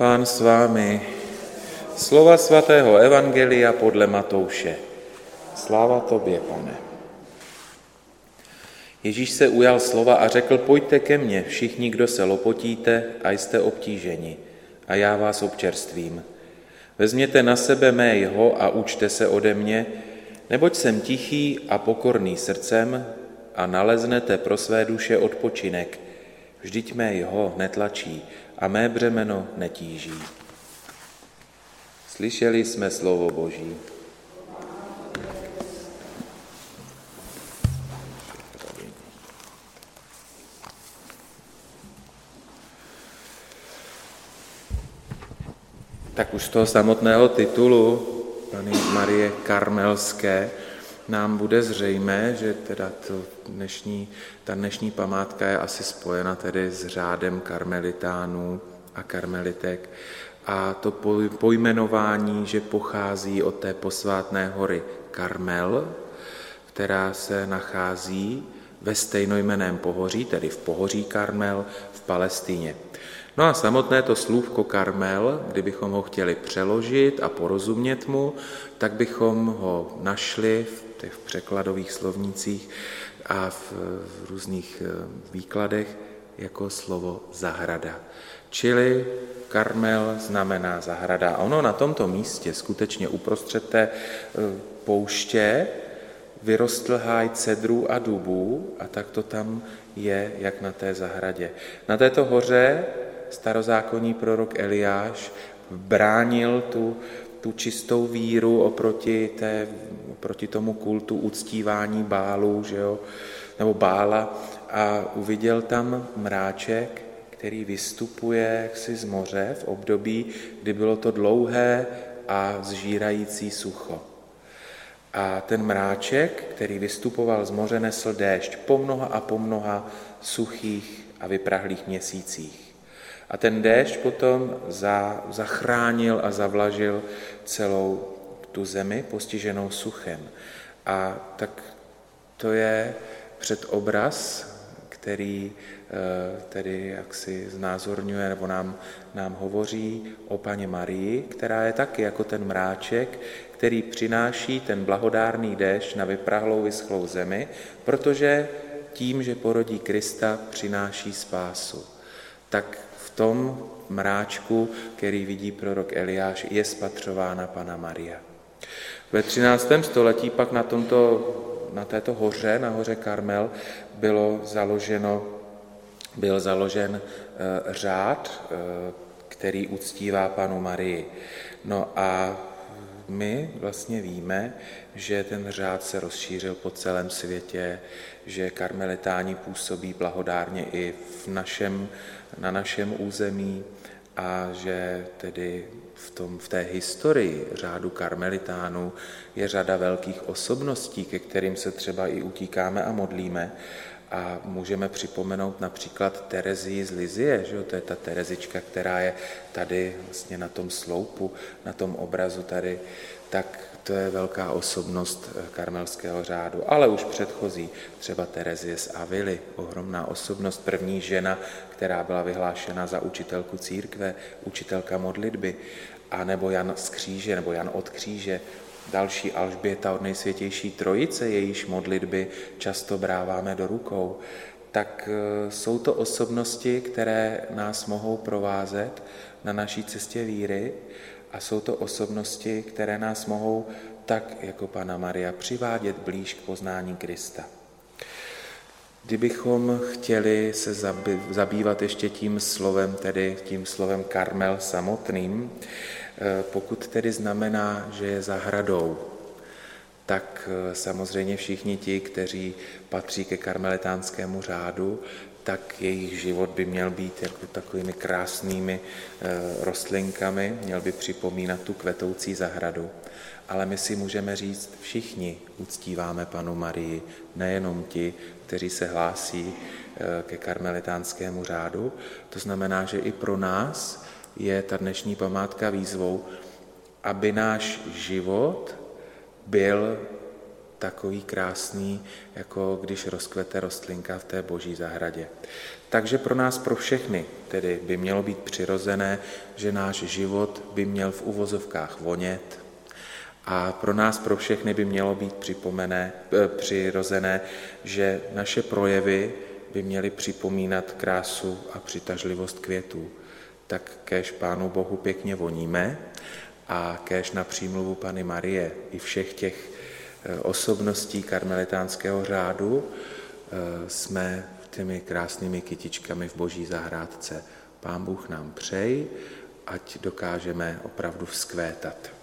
Pán s vámi. Slova svatého Evangelia podle Matouše. Sláva tobě, pane. Ježíš se ujal slova a řekl, pojďte ke mně, všichni, kdo se lopotíte a jste obtíženi, a já vás občerstvím. Vezměte na sebe mé jeho a učte se ode mě, neboť jsem tichý a pokorný srdcem a naleznete pro své duše odpočinek. Vždyť mé jeho netlačí a mé břemeno netíží. Slyšeli jsme slovo Boží. Tak už z toho samotného titulu Pany Marie Karmelské nám bude zřejmé, že teda to dnešní, ta dnešní památka je asi spojena tedy s řádem karmelitánů a karmelitek a to pojmenování, že pochází od té posvátné hory Karmel, která se nachází ve stejnojmeném pohoří, tedy v pohoří Karmel v Palestíně. No a samotné to slůvko Karmel, kdybychom ho chtěli přeložit a porozumět mu, tak bychom ho našli v těch překladových slovnících a v, v různých eh, výkladech jako slovo zahrada. Čili Karmel znamená zahrada. A ono na tomto místě, skutečně uprostřed té eh, pouště, vyrostl háj cedrů a dubů a tak to tam je, jak na té zahradě. Na této hoře starozákonní prorok Eliáš bránil tu, tu čistou víru oproti, té, oproti tomu kultu uctívání bálů, že jo, nebo bála a uviděl tam mráček, který vystupuje jaksi z moře v období, kdy bylo to dlouhé a zžírající sucho. A ten mráček, který vystupoval z moře, nesl déšť po mnoha a po mnoha suchých a vyprahlých měsících. A ten déšť potom za, zachránil a zavlažil celou tu zemi postiženou suchem. A tak to je předobraz, který eh, tedy jaksi znázorňuje nebo nám, nám hovoří o paně Marii, která je taky jako ten mráček, který přináší ten blahodárný déšť na vyprahlou vyschlou zemi, protože tím, že porodí Krista, přináší spásu. Tak tom mráčku, který vidí prorok Eliáš, je spatřována Pana Maria. Ve 13. století pak na, tomto, na této hoře, na hoře Karmel, bylo založeno, byl založen eh, řád, eh, který uctívá panu Marii. No a my vlastně víme, že ten řád se rozšířil po celém světě, že karmelitáni působí blahodárně i v našem, na našem území a že tedy v, tom, v té historii řádu karmelitánů je řada velkých osobností, ke kterým se třeba i utíkáme a modlíme. A můžeme připomenout například Terezii z Lizie, že jo? to je ta Terezička, která je tady vlastně na tom sloupu, na tom obrazu tady, tak to je velká osobnost eh, karmelského řádu, ale už předchozí, třeba Terezie z Avily, ohromná osobnost, první žena, která byla vyhlášena za učitelku církve, učitelka modlitby, a nebo Jan z kříže, nebo Jan od kříže, další Alžběta od nejsvětější trojice, jejíž modlitby často bráváme do rukou, tak eh, jsou to osobnosti, které nás mohou provázet na naší cestě víry a jsou to osobnosti, které nás mohou tak jako Pana Maria přivádět blíž k poznání Krista. Kdybychom chtěli se zabývat ještě tím slovem, tedy tím slovem Karmel samotným, pokud tedy znamená, že je zahradou, tak eh, samozřejmě všichni ti, kteří patří ke karmelitánskému řádu, tak jejich život by měl být jako takovými krásnými eh, rostlinkami, měl by připomínat tu kvetoucí zahradu. Ale my si můžeme říct, všichni uctíváme panu Marii, nejenom ti, kteří se hlásí eh, ke karmelitánskému řádu. To znamená, že i pro nás je ta dnešní památka výzvou, aby náš život byl takový krásný, jako když rozkvete rostlinka v té boží zahradě. Takže pro nás, pro všechny, tedy by mělo být přirozené, že náš život by měl v uvozovkách vonět, a pro nás, pro všechny by mělo být připomené, eh, přirozené, že naše projevy by měly připomínat krásu a přitažlivost květů. Tak kéž Pánu Bohu pěkně voníme a kéž na přímluvu Pany Marie i všech těch eh, osobností karmelitánského řádu eh, jsme těmi krásnými kytičkami v boží zahrádce. Pán Bůh nám přej, ať dokážeme opravdu vzkvétat.